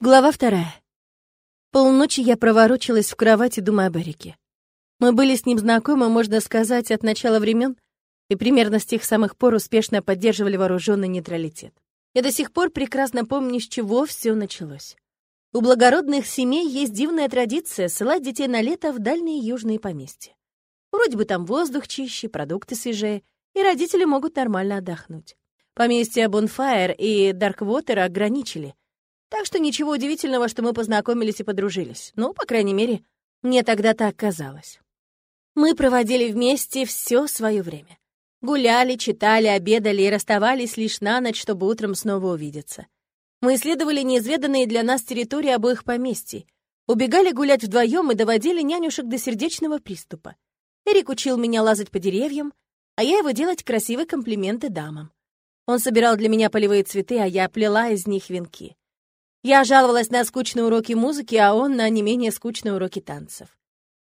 Глава вторая. Полночи я проворочилась в кровати, думая об Эрике. Мы были с ним знакомы, можно сказать, от начала времен, и примерно с тех самых пор успешно поддерживали вооруженный нейтралитет. Я до сих пор прекрасно помню, с чего все началось. У благородных семей есть дивная традиция ссылать детей на лето в дальние южные поместья. Вроде бы там воздух чище, продукты свежее, и родители могут нормально отдохнуть. Поместья Бонфайр и Дарквотер ограничили — так что ничего удивительного, что мы познакомились и подружились. Ну, по крайней мере, мне тогда так казалось. Мы проводили вместе все свое время. Гуляли, читали, обедали и расставались лишь на ночь, чтобы утром снова увидеться. Мы исследовали неизведанные для нас территории обоих поместий, убегали гулять вдвоем и доводили нянюшек до сердечного приступа. Эрик учил меня лазать по деревьям, а я его делать красивые комплименты дамам. Он собирал для меня полевые цветы, а я плела из них венки. Я жаловалась на скучные уроки музыки, а он на не менее скучные уроки танцев.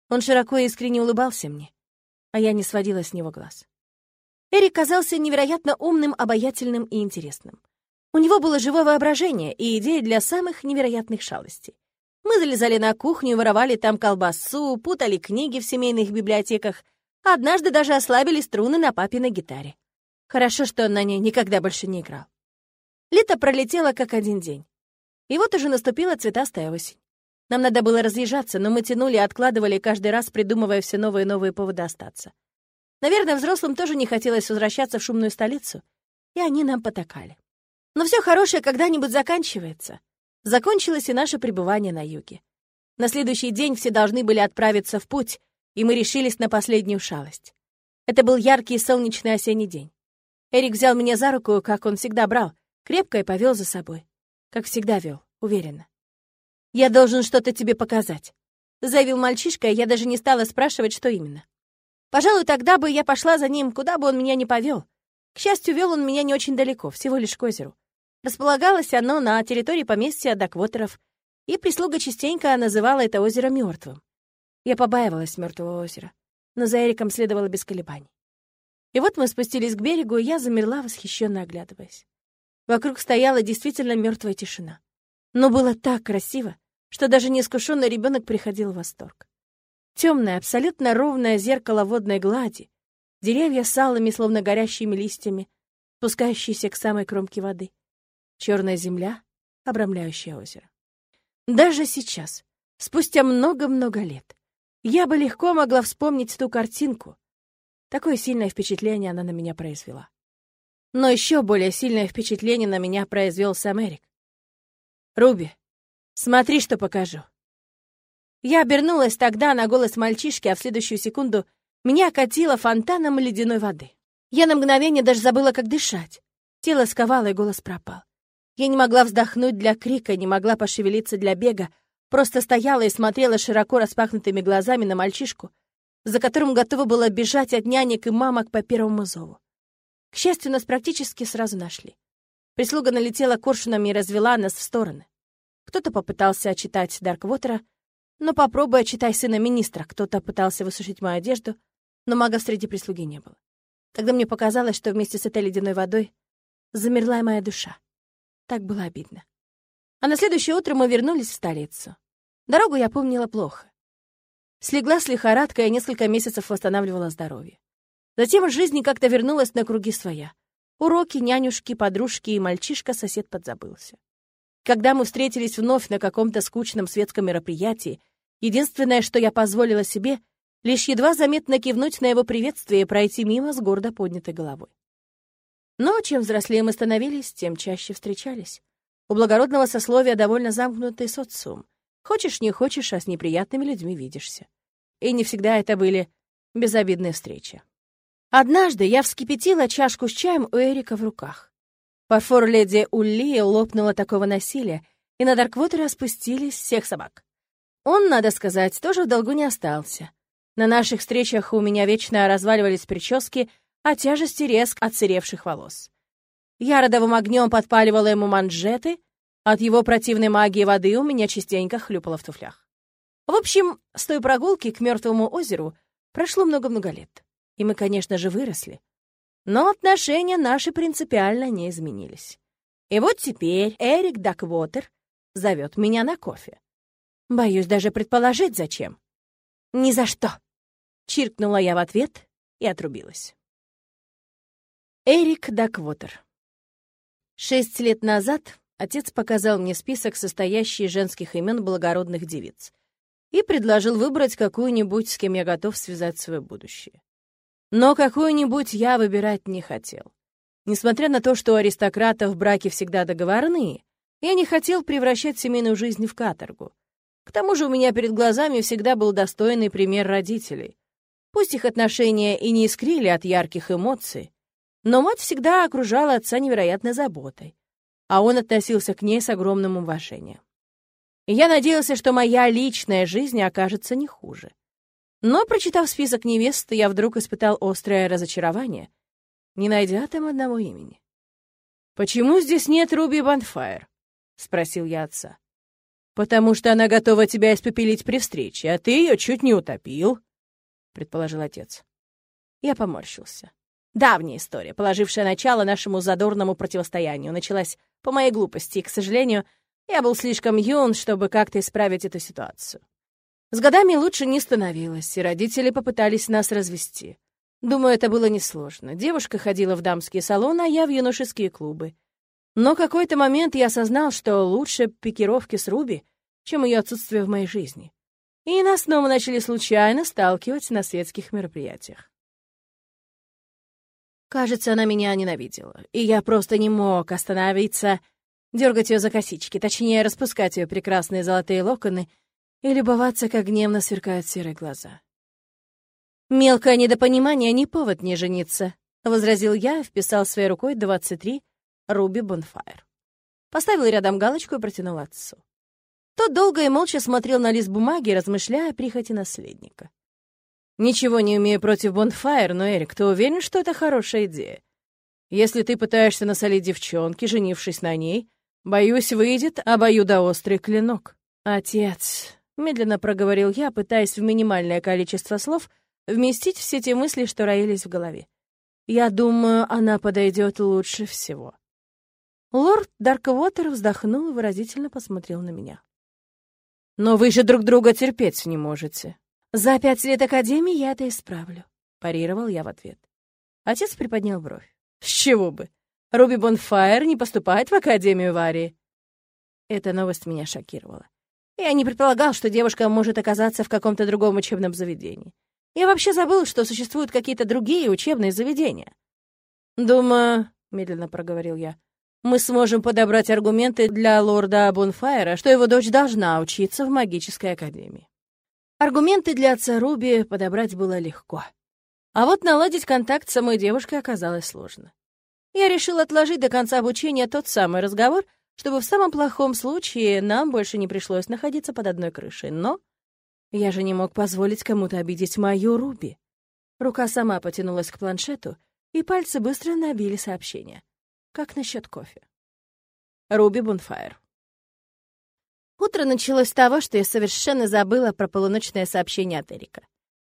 Он широко и искренне улыбался мне, а я не сводила с него глаз. Эрик казался невероятно умным, обаятельным и интересным. У него было живое воображение и идеи для самых невероятных шалостей. Мы залезали на кухню, воровали там колбасу, путали книги в семейных библиотеках, однажды даже ослабили струны на папиной гитаре. Хорошо, что он на ней никогда больше не играл. Лето пролетело как один день. И вот уже наступила цветастая осень. Нам надо было разъезжаться, но мы тянули и откладывали каждый раз, придумывая все новые и новые поводы остаться. Наверное, взрослым тоже не хотелось возвращаться в шумную столицу, и они нам потакали. Но все хорошее когда-нибудь заканчивается. Закончилось и наше пребывание на юге. На следующий день все должны были отправиться в путь, и мы решились на последнюю шалость. Это был яркий солнечный осенний день. Эрик взял меня за руку, как он всегда брал, крепко и повел за собой. Как всегда вел, уверенно. «Я должен что-то тебе показать», — заявил мальчишка, и я даже не стала спрашивать, что именно. Пожалуй, тогда бы я пошла за ним, куда бы он меня ни повел. К счастью, вел он меня не очень далеко, всего лишь к озеру. Располагалось оно на территории поместья Даквотеров, и прислуга частенько называла это озеро мертвым. Я побаивалась мертвого озера, но за Эриком следовало без колебаний. И вот мы спустились к берегу, и я замерла, восхищенно оглядываясь. Вокруг стояла действительно мертвая тишина. Но было так красиво, что даже неискушенный ребенок приходил в восторг. Темное, абсолютно ровное зеркало водной глади, деревья с алыми, словно горящими листьями, спускающиеся к самой кромке воды, черная земля, обрамляющая озеро. Даже сейчас, спустя много-много лет, я бы легко могла вспомнить ту картинку. Такое сильное впечатление она на меня произвела. Но еще более сильное впечатление на меня произвел сам Эрик. «Руби, смотри, что покажу». Я обернулась тогда на голос мальчишки, а в следующую секунду меня окатило фонтаном ледяной воды. Я на мгновение даже забыла, как дышать. Тело сковало, и голос пропал. Я не могла вздохнуть для крика, не могла пошевелиться для бега, просто стояла и смотрела широко распахнутыми глазами на мальчишку, за которым готова была бежать от нянек и мамок по первому зову. К счастью, нас практически сразу нашли. Прислуга налетела коршунами и развела нас в стороны. Кто-то попытался отчитать Дарквотера, но попробуй отчитай сына министра. Кто-то пытался высушить мою одежду, но магов среди прислуги не было. Тогда мне показалось, что вместе с этой ледяной водой замерла и моя душа. Так было обидно. А на следующее утро мы вернулись в столицу. Дорогу я помнила плохо. Слегла с лихорадкой и несколько месяцев восстанавливала здоровье. Затем жизнь как-то вернулась на круги своя. Уроки, нянюшки, подружки и мальчишка-сосед подзабылся. Когда мы встретились вновь на каком-то скучном светском мероприятии, единственное, что я позволила себе, лишь едва заметно кивнуть на его приветствие и пройти мимо с гордо поднятой головой. Но чем взрослее мы становились, тем чаще встречались. У благородного сословия довольно замкнутый социум. Хочешь, не хочешь, а с неприятными людьми видишься. И не всегда это были безобидные встречи. Однажды я вскипятила чашку с чаем у Эрика в руках. Парфор леди Улли лопнула такого насилия, и на Дарквотера спустились всех собак. Он, надо сказать, тоже в долгу не остался. На наших встречах у меня вечно разваливались прически от тяжести резк отсыревших волос. Я родовым огнем подпаливала ему манжеты, от его противной магии воды у меня частенько хлюпало в туфлях. В общем, с той прогулки к мертвому озеру прошло много-много лет и мы, конечно же, выросли. Но отношения наши принципиально не изменились. И вот теперь Эрик Даквотер зовет меня на кофе. Боюсь даже предположить, зачем. «Ни за что!» — чиркнула я в ответ и отрубилась. Эрик Даквотер. Шесть лет назад отец показал мне список, состоящий женских имен благородных девиц, и предложил выбрать какую-нибудь, с кем я готов связать свое будущее. Но какую-нибудь я выбирать не хотел. Несмотря на то, что у аристократов браки всегда договорные, я не хотел превращать семейную жизнь в каторгу. К тому же у меня перед глазами всегда был достойный пример родителей. Пусть их отношения и не искрили от ярких эмоций, но мать всегда окружала отца невероятной заботой, а он относился к ней с огромным уважением. Я надеялся, что моя личная жизнь окажется не хуже. Но, прочитав список невест, я вдруг испытал острое разочарование, не найдя там одного имени. «Почему здесь нет Руби Банфайр?» — спросил я отца. «Потому что она готова тебя испепелить при встрече, а ты ее чуть не утопил», — предположил отец. Я поморщился. Давняя история, положившая начало нашему задорному противостоянию, началась по моей глупости, и, к сожалению, я был слишком юн, чтобы как-то исправить эту ситуацию. С годами лучше не становилось, и родители попытались нас развести. Думаю, это было несложно. Девушка ходила в дамские салоны, а я в юношеские клубы. Но какой-то момент я осознал, что лучше пикировки с Руби, чем ее отсутствие в моей жизни. И нас снова начали случайно сталкивать на светских мероприятиях. Кажется, она меня ненавидела, и я просто не мог остановиться, дергать ее за косички, точнее, распускать ее прекрасные золотые локоны и любоваться, как гневно сверкают серые глаза. «Мелкое недопонимание — не повод не жениться», — возразил я и вписал своей рукой 23 Руби Бонфайр. Поставил рядом галочку и протянул отцу. Тот долго и молча смотрел на лист бумаги, размышляя о прихоти наследника. «Ничего не имею против Бонфайр, но, Эрик, ты уверен, что это хорошая идея? Если ты пытаешься насолить девчонке, женившись на ней, боюсь, выйдет обоюдоострый клинок». «Отец», Медленно проговорил я, пытаясь в минимальное количество слов вместить все те мысли, что роились в голове. Я думаю, она подойдет лучше всего. Лорд Дарквотер вздохнул и выразительно посмотрел на меня. «Но вы же друг друга терпеть не можете». «За пять лет Академии я это исправлю», — парировал я в ответ. Отец приподнял бровь. «С чего бы? Руби Бонфайр не поступает в Академию Варии». Эта новость меня шокировала. Я не предполагал, что девушка может оказаться в каком-то другом учебном заведении. Я вообще забыл, что существуют какие-то другие учебные заведения. «Думаю», — медленно проговорил я, «мы сможем подобрать аргументы для лорда Бонфайра, что его дочь должна учиться в магической академии». Аргументы для отца Руби подобрать было легко. А вот наладить контакт с самой девушкой оказалось сложно. Я решил отложить до конца обучения тот самый разговор, чтобы в самом плохом случае нам больше не пришлось находиться под одной крышей. Но я же не мог позволить кому-то обидеть мою Руби. Рука сама потянулась к планшету, и пальцы быстро набили сообщение. Как насчет кофе? Руби Бунфайр. Утро началось с того, что я совершенно забыла про полуночное сообщение от Эрика.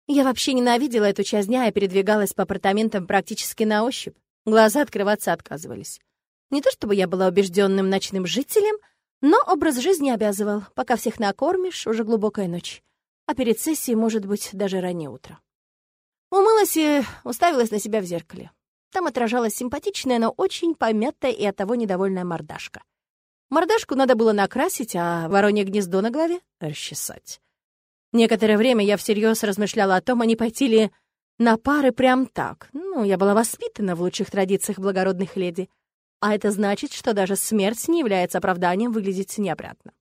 Я вообще ненавидела эту часть дня и передвигалась по апартаментам практически на ощупь. Глаза открываться отказывались. Не то чтобы я была убежденным ночным жителем, но образ жизни обязывал. Пока всех накормишь, уже глубокая ночь. А перед сессией, может быть, даже раннее утро. Умылась и уставилась на себя в зеркале. Там отражалась симпатичная, но очень помятая и оттого недовольная мордашка. Мордашку надо было накрасить, а воронье гнездо на голове — расчесать. Некоторое время я всерьез размышляла о том, а не пойти ли на пары прям так. Ну, я была воспитана в лучших традициях благородных леди. А это значит, что даже смерть не является оправданием выглядеть необрядно.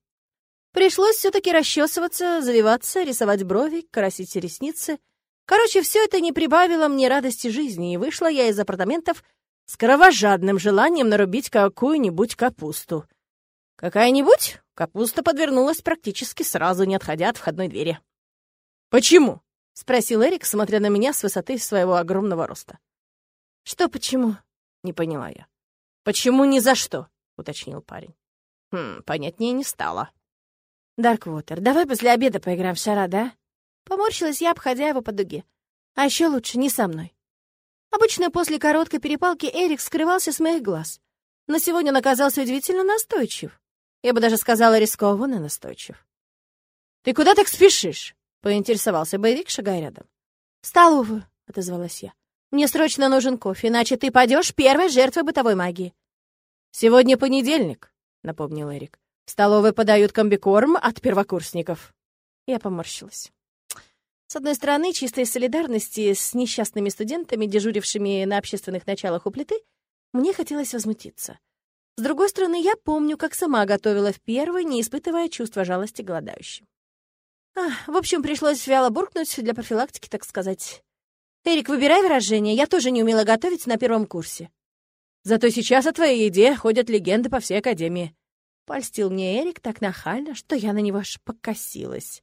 Пришлось все-таки расчесываться, завиваться, рисовать брови, красить ресницы. Короче, все это не прибавило мне радости жизни, и вышла я из апартаментов с кровожадным желанием нарубить какую-нибудь капусту. Какая-нибудь капуста подвернулась практически сразу, не отходя от входной двери. «Почему?» — спросил Эрик, смотря на меня с высоты своего огромного роста. «Что почему?» — не поняла я. «Почему ни за что?» — уточнил парень. «Хм, понятнее не стало». «Дарквотер, давай после обеда поиграем в шара, да?» Поморщилась я, обходя его по дуге. «А еще лучше не со мной». Обычно после короткой перепалки Эрик скрывался с моих глаз. Но сегодня он оказался удивительно настойчив. Я бы даже сказала, рискованно настойчив. «Ты куда так спешишь?» — поинтересовался боевик, шагая рядом. «В столовую», — отозвалась я. «Мне срочно нужен кофе, иначе ты падешь первой жертвой бытовой магии». «Сегодня понедельник», — напомнил Эрик. «В столовой подают комбикорм от первокурсников». Я поморщилась. С одной стороны, чистой солидарности с несчастными студентами, дежурившими на общественных началах у плиты, мне хотелось возмутиться. С другой стороны, я помню, как сама готовила в первый, не испытывая чувства жалости голодающим. А, в общем, пришлось вяло буркнуть для профилактики, так сказать. «Эрик, выбирай выражение, я тоже не умела готовить на первом курсе». «Зато сейчас о твоей еде ходят легенды по всей академии». Польстил мне Эрик так нахально, что я на него аж покосилась.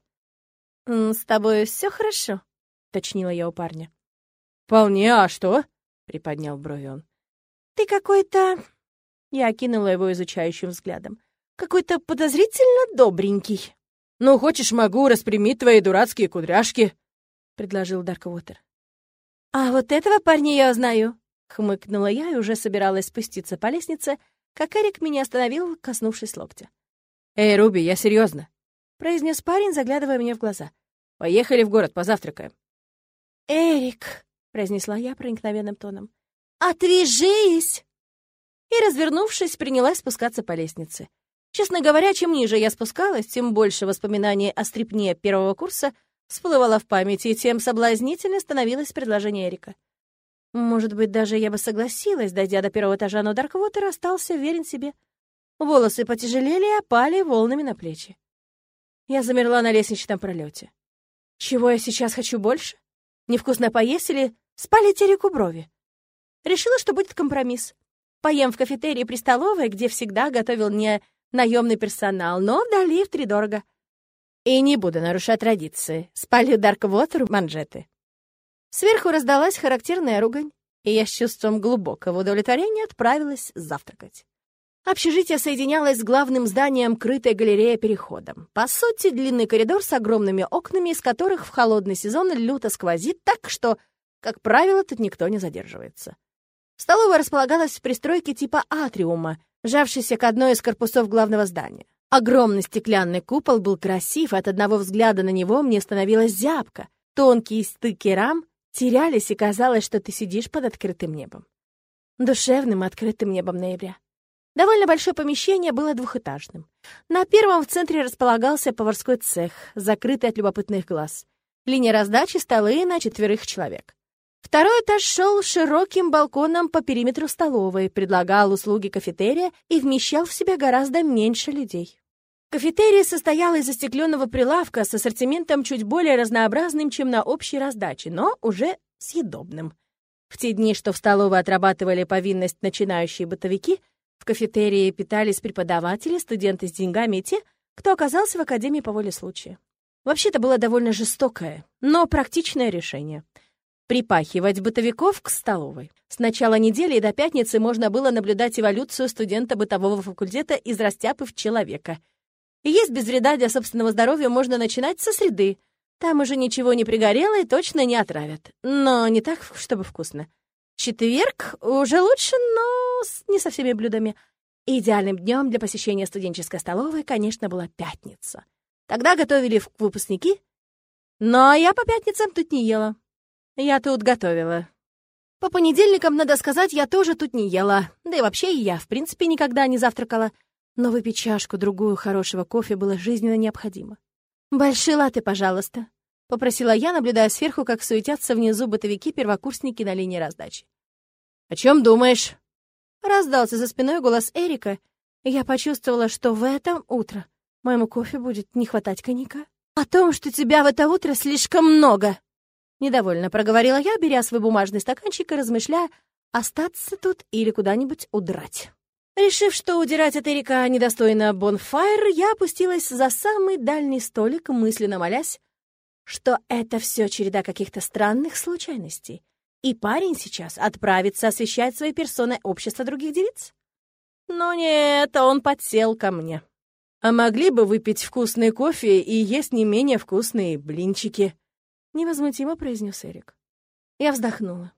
«С тобой все хорошо?» — точнила я у парня. «Вполне, а что?» — приподнял брови он. «Ты какой-то...» Я окинула его изучающим взглядом. «Какой-то подозрительно добренький». «Ну, хочешь, могу распрямить твои дурацкие кудряшки», — предложил Дарквотер. «А вот этого парня я знаю», — хмыкнула я и уже собиралась спуститься по лестнице, как Эрик меня остановил, коснувшись локтя. «Эй, Руби, я серьезно произнес парень, заглядывая мне в глаза. «Поехали в город, позавтракаем». «Эрик», — произнесла я проникновенным тоном, — «отвяжись!» И, развернувшись, принялась спускаться по лестнице. Честно говоря, чем ниже я спускалась, тем больше воспоминаний о стрипне первого курса всплывало в памяти, и тем соблазнительнее становилось предложение Эрика. Может быть, даже я бы согласилась, дойдя до первого этажа, но Дарквотер остался верен себе. Волосы потяжелели и опали волнами на плечи. Я замерла на лестничном пролете. Чего я сейчас хочу больше? Невкусно поесть или спалить Эрику брови? Решила, что будет компромисс. Поем в кафетерии при столовой, где всегда готовил не наемный персонал, но вдали втридорого. И не буду нарушать традиции. Спалю Дарквотер манжеты. Сверху раздалась характерная ругань, и я с чувством глубокого удовлетворения отправилась завтракать. Общежитие соединялось с главным зданием крытой галерея переходом. По сути, длинный коридор с огромными окнами, из которых в холодный сезон люто сквозит так, что, как правило, тут никто не задерживается. Столовая располагалась в пристройке типа атриума, жавшейся к одной из корпусов главного здания. Огромный стеклянный купол был красив, и от одного взгляда на него мне становилась зябко. Тонкие стыки рам терялись, и казалось, что ты сидишь под открытым небом. Душевным открытым небом ноября. Довольно большое помещение было двухэтажным. На первом в центре располагался поварской цех, закрытый от любопытных глаз. Линия раздачи столы на четверых человек. Второй этаж шел широким балконом по периметру столовой, предлагал услуги кафетерия и вмещал в себя гораздо меньше людей. Кафетерия состояла из застекленного прилавка с ассортиментом чуть более разнообразным, чем на общей раздаче, но уже съедобным. В те дни, что в столовой отрабатывали повинность начинающие бытовики — в кафетерии питались преподаватели, студенты с деньгами и те, кто оказался в академии по воле случая. Вообще это было довольно жестокое, но практичное решение. Припахивать бытовиков к столовой. С начала недели и до пятницы можно было наблюдать эволюцию студента бытового факультета из растяпы в человека. Есть без вреда для собственного здоровья можно начинать со среды. Там уже ничего не пригорело и точно не отравят. Но не так, чтобы вкусно. Четверг уже лучше, но не со всеми блюдами. Идеальным днем для посещения студенческой столовой, конечно, была пятница. Тогда готовили выпускники, но я по пятницам тут не ела. Я тут готовила. По понедельникам, надо сказать, я тоже тут не ела. Да и вообще я, в принципе, никогда не завтракала. Но выпить чашку-другую хорошего кофе было жизненно необходимо. «Большие латы, пожалуйста», — попросила я, наблюдая сверху, как суетятся внизу бытовики-первокурсники на линии раздачи. «О чем думаешь?» Раздался за спиной голос Эрика, и я почувствовала, что в этом утро моему кофе будет не хватать коньяка. «О том, что тебя в это утро слишком много!» Недовольно проговорила я, беря свой бумажный стаканчик и размышляя, остаться тут или куда-нибудь удрать. Решив, что удирать от Эрика недостойно бонфайр, я опустилась за самый дальний столик, мысленно молясь, что это все череда каких-то странных случайностей, и парень сейчас отправится освещать своей персоной общество других девиц? Но нет, он подсел ко мне. А могли бы выпить вкусный кофе и есть не менее вкусные блинчики? Невозмутимо произнес Эрик. Я вздохнула,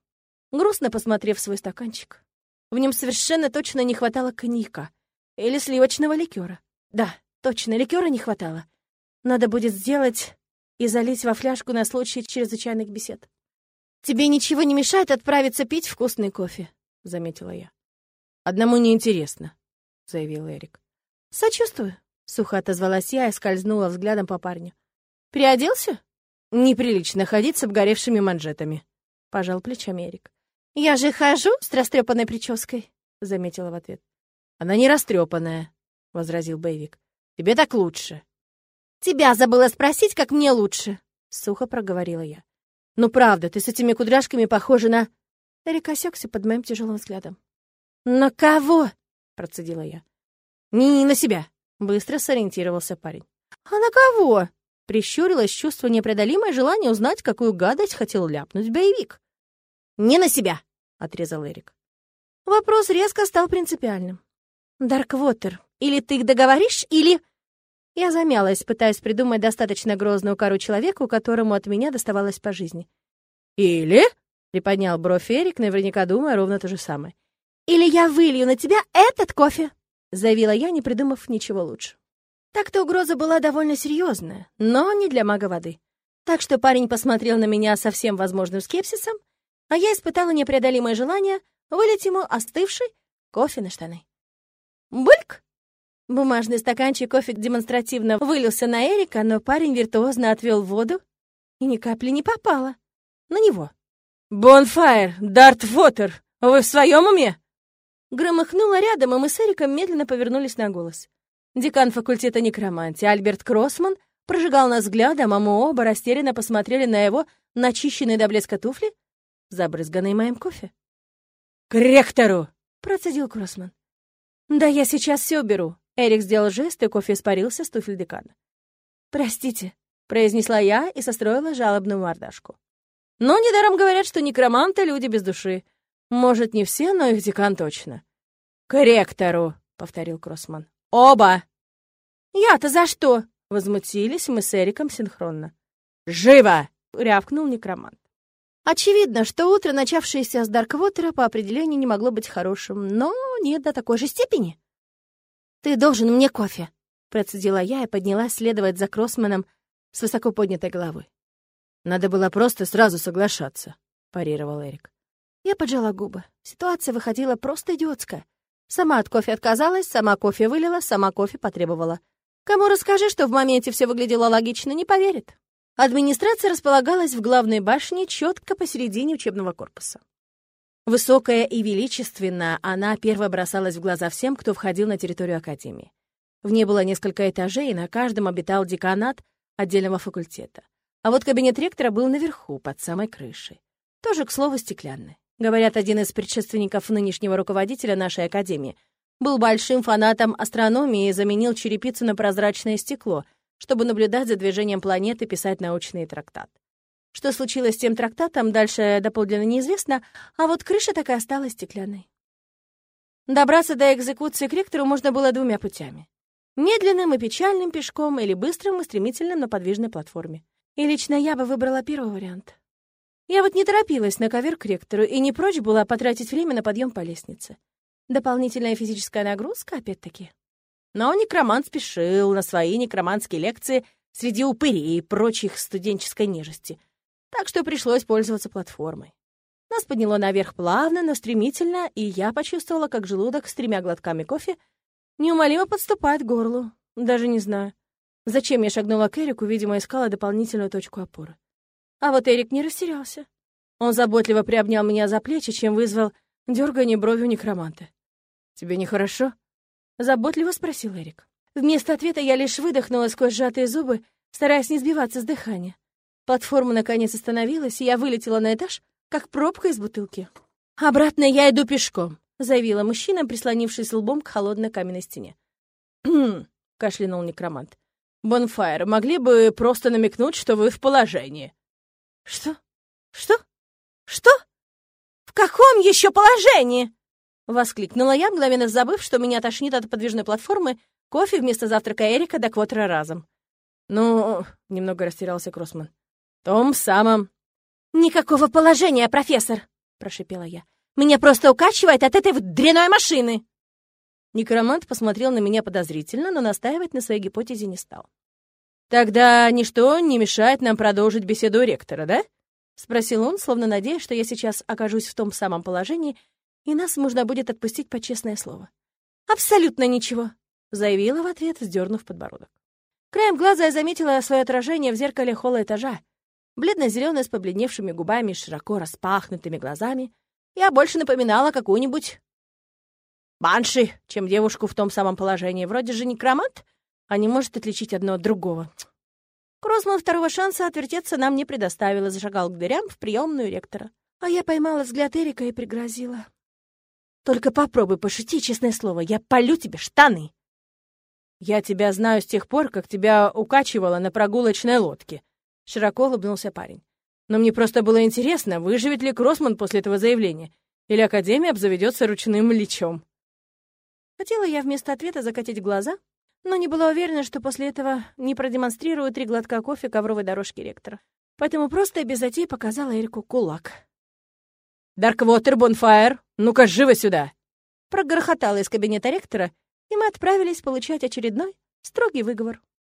грустно посмотрев свой стаканчик. В нем совершенно точно не хватало коньяка или сливочного ликера. Да, точно, ликера не хватало. Надо будет сделать и залить во фляжку на случай чрезвычайных бесед. «Тебе ничего не мешает отправиться пить вкусный кофе», — заметила я. «Одному неинтересно», — заявил Эрик. «Сочувствую», — сухо отозвалась я и скользнула взглядом по парню. «Переоделся?» «Неприлично ходить с обгоревшими манжетами», — пожал плечами Эрик. «Я же хожу с растрепанной прической», — заметила в ответ. «Она не растрепанная», — возразил боевик. «Тебе так лучше». «Тебя забыла спросить, как мне лучше», — сухо проговорила я. «Ну правда, ты с этими кудряшками похожа на...» Эрик осекся под моим тяжелым взглядом. «На кого?» — процедила я. «Не, не на себя», — быстро сориентировался парень. «А на кого?» — прищурилось чувство непреодолимое желание узнать, какую гадость хотел ляпнуть боевик. «Не на себя!» — отрезал Эрик. Вопрос резко стал принципиальным. «Дарквотер, или ты договоришь, или...» Я замялась, пытаясь придумать достаточно грозную кару человеку, которому от меня доставалось по жизни. «Или?» — приподнял бровь Эрик, наверняка думая ровно то же самое. «Или я вылью на тебя этот кофе!» — заявила я, не придумав ничего лучше. Так-то угроза была довольно серьезная, но не для мага воды. Так что парень посмотрел на меня со всем возможным скепсисом, а я испытала непреодолимое желание вылить ему остывший кофе на штаны. Бульк! Бумажный стаканчик кофе демонстративно вылился на Эрика, но парень виртуозно отвел воду и ни капли не попало на него. «Бонфайр! Дарт Вотер! Вы в своем уме?» Громыхнуло рядом, и мы с Эриком медленно повернулись на голос. Декан факультета некромантии Альберт Кроссман прожигал нас взглядом, а мы оба растерянно посмотрели на его начищенные до блеска туфли, забрызганные моим кофе. «К ректору!» — процедил Кроссман. «Да я сейчас все уберу». Эрик сделал жест, и кофе испарился с туфель декана. «Простите», — произнесла я и состроила жалобную мордашку. Но недаром говорят, что некроманты — люди без души. Может, не все, но их декан точно. «К ректору», — повторил Кроссман. «Оба!» «Я-то за что?» — возмутились мы с Эриком синхронно. «Живо!» — рявкнул некромант. Очевидно, что утро, начавшееся с Дарквотера, по определению не могло быть хорошим, но не до такой же степени. «Ты должен мне кофе», — процедила я и поднялась следовать за Кроссманом с высоко поднятой головой. «Надо было просто сразу соглашаться», — парировал Эрик. Я поджала губы. Ситуация выходила просто идиотская. Сама от кофе отказалась, сама кофе вылила, сама кофе потребовала. Кому расскажи, что в моменте все выглядело логично, не поверит. Администрация располагалась в главной башне четко посередине учебного корпуса. Высокая и величественная, она первой бросалась в глаза всем, кто входил на территорию Академии. В ней было несколько этажей, и на каждом обитал деканат отдельного факультета. А вот кабинет ректора был наверху, под самой крышей. Тоже, к слову, стеклянный. Говорят, один из предшественников нынешнего руководителя нашей академии был большим фанатом астрономии и заменил черепицу на прозрачное стекло, чтобы наблюдать за движением планет и писать научный трактат. Что случилось с тем трактатом, дальше доподлинно неизвестно, а вот крыша так и осталась стеклянной. Добраться до экзекуции к ректору можно было двумя путями. Медленным и печальным пешком или быстрым и стремительным на подвижной платформе. И лично я бы выбрала первый вариант. Я вот не торопилась на ковер к ректору и не прочь была потратить время на подъем по лестнице. Дополнительная физическая нагрузка, опять-таки. Но некромант спешил на свои некроманские лекции среди упырей и прочих студенческой нежити, так что пришлось пользоваться платформой. Нас подняло наверх плавно, но стремительно, и я почувствовала, как желудок с тремя глотками кофе неумолимо подступает к горлу. Даже не знаю, зачем я шагнула к Эрику, видимо, искала дополнительную точку опоры. А вот Эрик не растерялся. Он заботливо приобнял меня за плечи, чем вызвал дергание бровью некроманта. «Тебе нехорошо?» — заботливо спросил Эрик. Вместо ответа я лишь выдохнула сквозь сжатые зубы, стараясь не сбиваться с дыхания. Платформа наконец остановилась, и я вылетела на этаж, как пробка из бутылки. «Обратно я иду пешком», — заявила мужчина, прислонившись лбом к холодной каменной стене. «Хм», — кашлянул некромант. «Бонфайр, могли бы просто намекнуть, что вы в положении?» «Что? Что? Что? В каком еще положении?» Воскликнула я, мгновенно забыв, что меня тошнит от подвижной платформы, кофе вместо завтрака Эрика до квотера разом. «Ну...» — немного растерялся Кроссман. «Том самом...» «Никакого положения, профессор!» — прошипела я. «Меня просто укачивает от этой вот дряной машины!» Некромант посмотрел на меня подозрительно, но настаивать на своей гипотезе не стал. «Тогда ничто не мешает нам продолжить беседу ректора, да?» — спросил он, словно надеясь, что я сейчас окажусь в том самом положении, и нас можно будет отпустить по честное слово. «Абсолютно ничего», — заявила в ответ, сдернув подбородок. Краем глаза я заметила свое отражение в зеркале холла этажа. Бледно-зеленая с побледневшими губами, широко распахнутыми глазами. Я больше напоминала какую-нибудь банши, чем девушку в том самом положении. Вроде же некромант, а не может отличить одно от другого. Кросман второго шанса отвертеться нам не предоставила, зашагал к дверям в приемную ректора. А я поймала взгляд Эрика и пригрозила. «Только попробуй пошути, честное слово, я полю тебе штаны!» «Я тебя знаю с тех пор, как тебя укачивало на прогулочной лодке», — широко улыбнулся парень. «Но мне просто было интересно, выживет ли Кроссман после этого заявления, или Академия обзаведется ручным лечом». Хотела я вместо ответа закатить глаза, но не была уверена, что после этого не продемонстрирую три глотка кофе ковровой дорожки ректора. Поэтому просто без затей показала Эрику кулак. «Дарквотер, Бонфайр, ну-ка, живо сюда!» Прогрохотала из кабинета ректора, и мы отправились получать очередной строгий выговор.